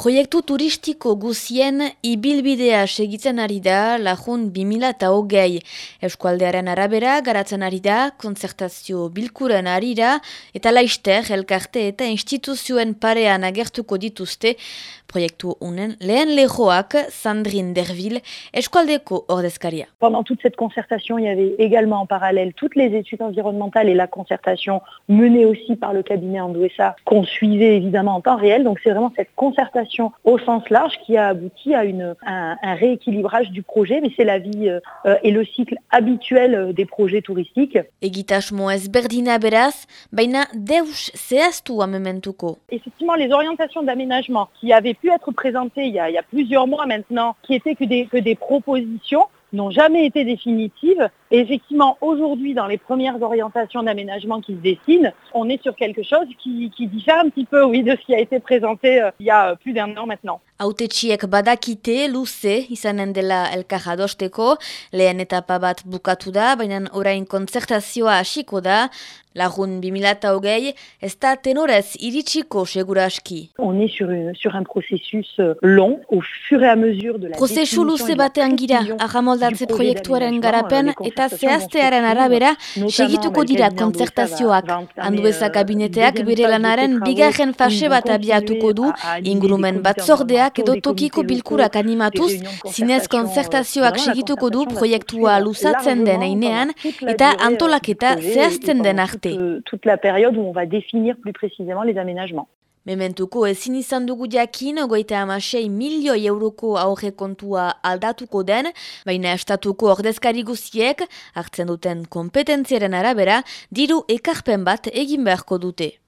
Proiektu turistiko guzien ibilbidea segitzen ari da lajun 2008 Euskualdearen arabera garatzen ari da, konzertazio bilkuren arira eta laister elkarte eta instituzioen parean agertuko dituzte proiektu unen lehen lehoak Sandrine Derville, Eskualdeko ordezkaria. Pendant toute cette concertation, il y avait également en parallèle toutes les études environnementales et la concertation menée aussi par le cabinet Andouessa qu'on suivait évidemment en temps réel. Donc c'est vraiment cette concertation au sens large qui a abouti à une, un, un rééquilibrage du projet, mais c'est la vie euh, et le cycle habituel euh, des projets touristiques. Egitasmo ezberdina beraz, baina deus zehaztu amementuko. Effectivement, les orientations d'aménagement qui avaient pu être présentées il y a, il y a plusieurs mois maintenant, qui étaient que des, que des propositions, n'ont jamais été définitives. Et effectivement, aujourd'hui, dans les premières orientations d'aménagement qui se dessinent, on est sur quelque chose qui, qui diffère un petit peu, oui, de ce qui a été présenté euh, il y a plus d'un an maintenant. Lagun 2008 ez da tenorez iritsiko segura aski. On est sur, une, sur un processus euh, long, au fur et à mesure de la Prozesu luze batean gira, ahamoldatze proiektuaren garapen eta zehaztearen arabera segituko dira konzertazioak. Andueza kabineteak bere lanaren bigarren fase bat abiatuko du, ingurumen batzordeak edo tokiko bilkurak animatuz, zinez konzertazioak segituko du proiektua luzatzen den einean eta antolaketa zehazten den arte. Toute la période où on va définir plus précisément les aménagements. Mementuko ezin izan dugu jakin, goita amasei milioi euroko aurre kontua aldatuko den, baina estatuko ordezkari guziek, hartzen duten kompetentziaren arabera, diru ekarpen bat egin beharko dute.